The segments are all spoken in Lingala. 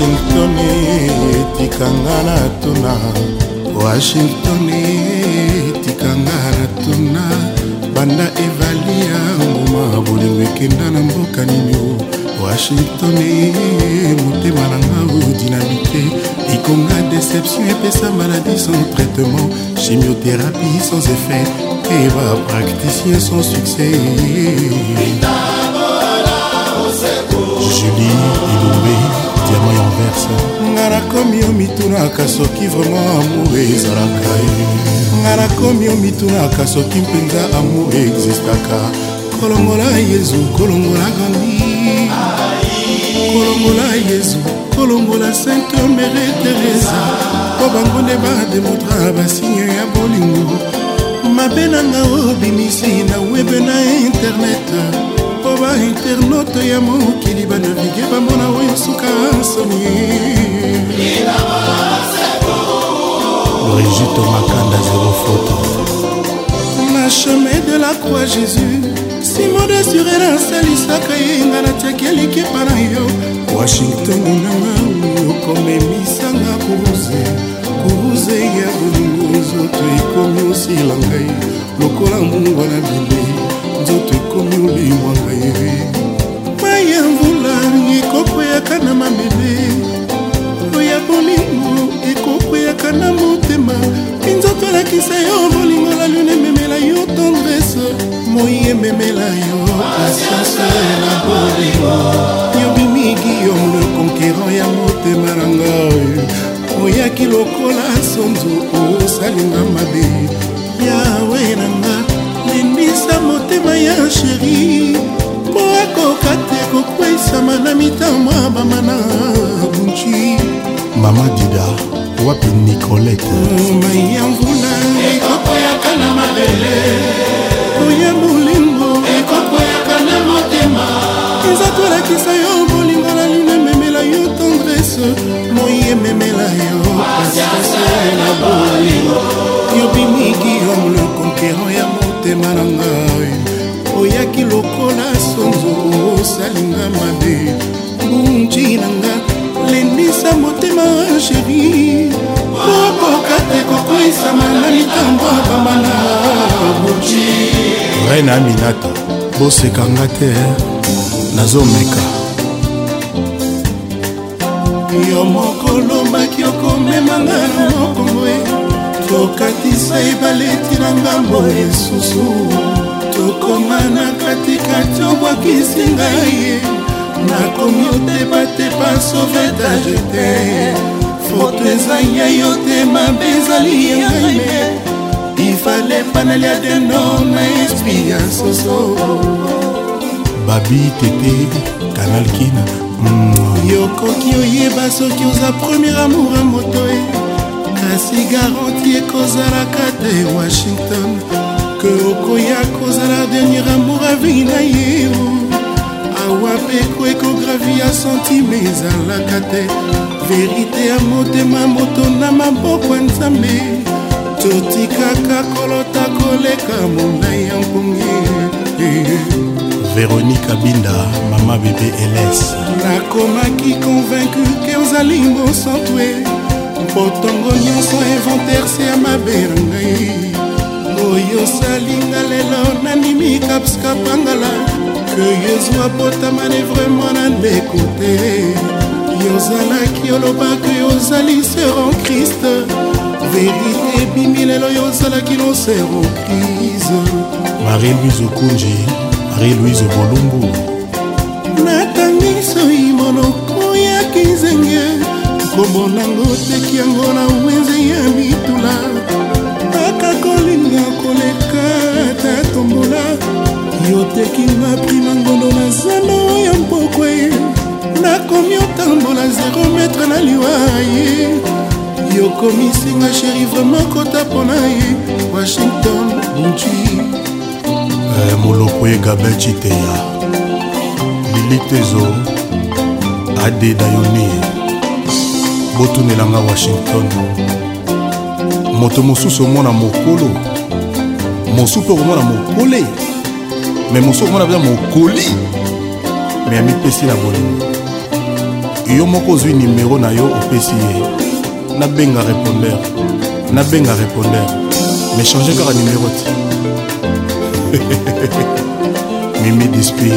washington etikanga na tuna washington etikanga na tuna banda evali ya nguma bolingo ekenda na mboka nini washington e, motema nanga odinamike likonga deception epesa maladi sans traitement chimiothérapie sans effet e bapracticien sans succès julie ilombe diama ya anverse nga nakomi yo mitunaka soki vraimen amour ezalaka ye nga nakomi yo mitunaka soki mpenza amour existaka kolongola yezu kolongola gandi kolongola yezu kolongola sainte mere teresa mpo bango nde bademontra basigne ya bolingo mabe na nga obimisi na webe na internet bainternote ya mokili banavige bamona oyo suka soni brigito makanda zero foto na chemin de la croix jésus simon de surere asalisaka ye nga natiaki elikepa na yo washington nanga okomemisanga kuruze kuruze ya bolingo nzoto ekomi osila ngai lokola mbungwa na bilei nzoto ekomi oliwanga ye mai ya mvula ekokweyaka na mabele oya bolingo ekokweyaka na motema minzoto alakisa yo bolingo la lune ememela yo tendrese moi ememela yo yobimiki yo le conquérant ya motema na ngai oyaki lokola sonzo osalinga mabe yawe na ngai ya sheri mpo akoka te kokweisama na mitambo ya bamana bunci mama dida wapi nicolete mai ya mvula ekokweyaka na mabele oya bolingo ekokweyaka na motema eza tolakisa yo bolingo na lino ememela yo tendrese moi ememela yo pasiase na bolingo yo bimiki yo molekonkero ya motema na ngai oyaki lokola sonzo osalinga mabe bunji na nga lendisa motema sheri kokoka te kokoisama na mitambo abambana bunji rena aminata bosekanga te nazomeka yo mokolobaki okomemanga na mokongo e tokatisa ebale tina ngambo esusu tokoma na katikati obwakisi ngai nakomi otebatepa sauvetage te foto ezai ya yo te mabe ezali ya ngai me ifale panali ya deno na espri ya soso babi tete kanal kina yokoki oyeba soki oza premier amour ya moto e kasi garanti ekozalaka te washington mpe okoya kozala dernier amour avei na ye awa mpe ko ekografi ya sentime ezalaka te verite ya motema moto na maboko ya nzambe totikaka kolota koleka molai ya mpongi véronique abinda mama bebe eles nakomaki convaincu ke ozali mosantwe mpotongo nyonso inventaire se ya mabe na ngai oyo osalinga lelo nandimi kapska pangala oyo ezwa potama ne vraimen na ndeko te yozalaki olobaka yozali seron krist verite ebimi lelo yozalaki no seron crise marie louise okunji marie louise bolumbu zero metre na liwa eh, ye yokomisinga sheri vraimen kota mpona ye washington bunci moloko egabe citeya bilitezo adedayoni botunelanga washington moto mosusu omona mokolo mosu mpe okomona mokole me mosu okomona mpenza mokoli me ya mipesi na bolingo yo moko ozwi nimero na yo opesi ye nabenga répondeur nabenga répondeur mais change kaka nimero te mimi dispi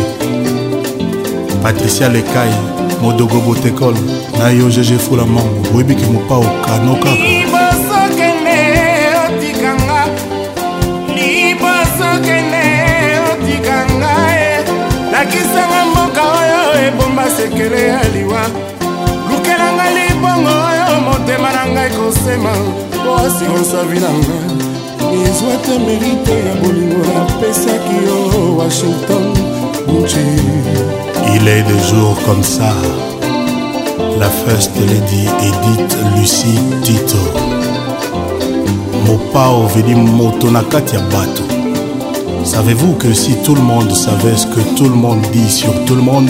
patricia lekai modogo botekol na yo gg fula mango boyebiki mopao kano kaka sekele ya liwa lukela ngai libongo oyo motema na ngai kosema po asirance avi na ngai ezwa te merite ya bolingo napesaki yo washington bunci il est de jour comme ça la first lady edith lucie tito mopao veli moto na kati ya bato savez-vous que si tout le monde savait ce que tout le monde dit sur tout le monde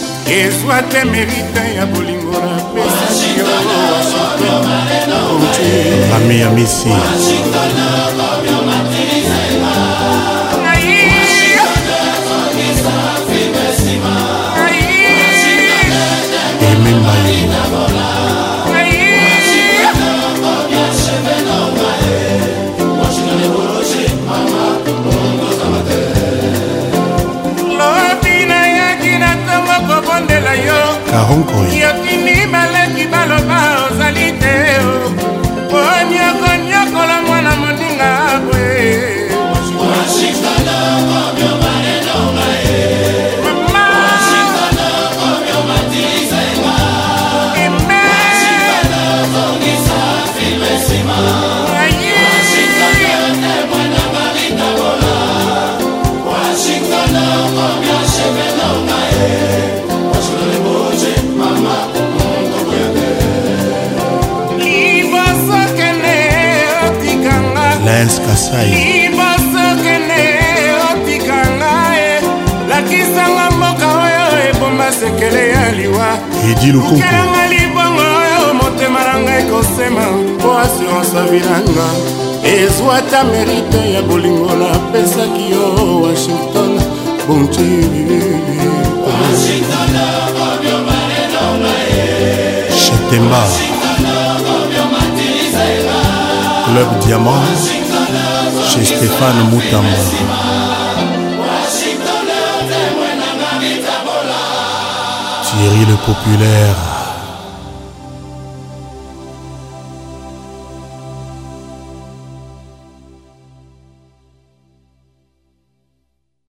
ezwa te merite ya bolingo napesi yo washington ami ya misi lens kasaiibasokende otika ngae lakisanga mboka oyo ebomba sekele ya liwa idi lukukukelanga libongo na ngai kosema mpo assurance avinanga ezwata merite ya bolingo napesaki yo washington bonti chetemba club diamant chez stéphane mutamba Thierry le populaire